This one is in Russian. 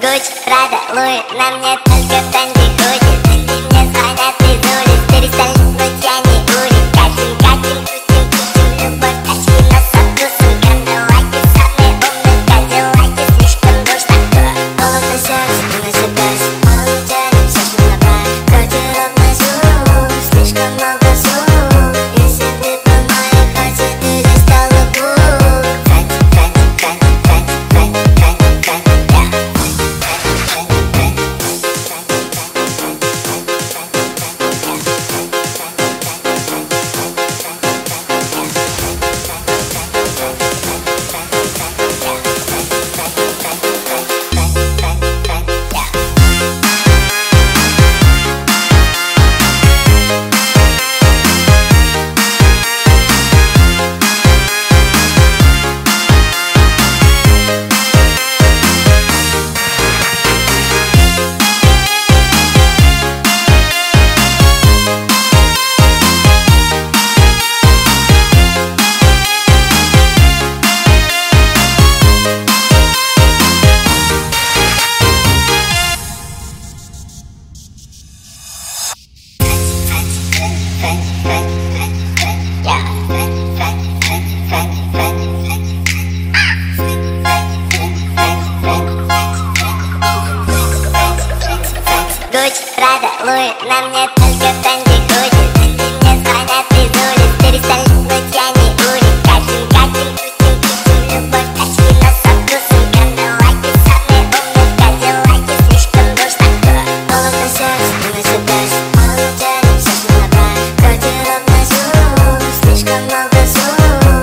Гуч, Прада, Луи, на мне только танец. Гуч, Прада, Луи, Нам не только Фенди Гуччи love.